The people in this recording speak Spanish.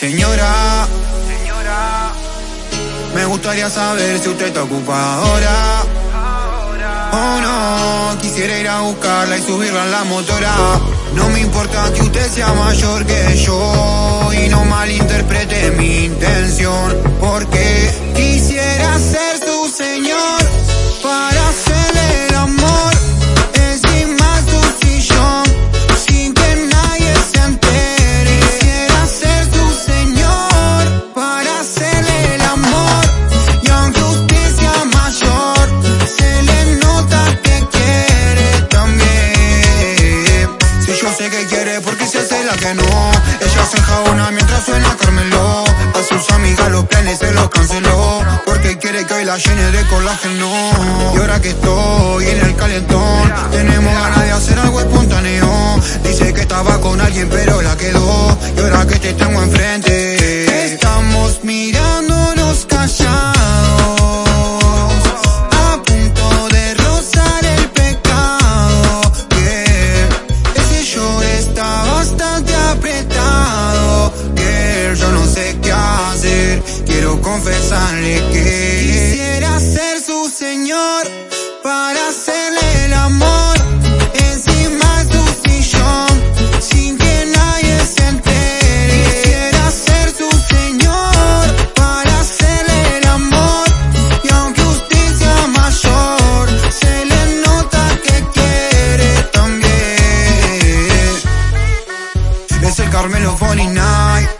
Señora, señora, me gustaría saber si usted está ocupada ahora. Oh no, quisiera ir a buscarla y subirla en la motora. No me importa que usted sea mayor que yo y no malinterprete mi intención. Ella se enjabona mientras suena Carmelo. A sus amigas los planes se los canceló. Porque quiere que hoy la llene de colágeno. Y ahora que estoy en el calentón, tenemos ganas de hacer algo espontáneo. Dice que estaba con alguien pero la quedó. Y ahora que te tengo enfrente, confesarle que quisiera ser su señor para hacerle el amor encima de su sillón sin que nadie se entere. Quisiera ser su señor para hacerle el amor y aunque usted sea mayor se le nota que quiere también. Es el Carmelo Bonina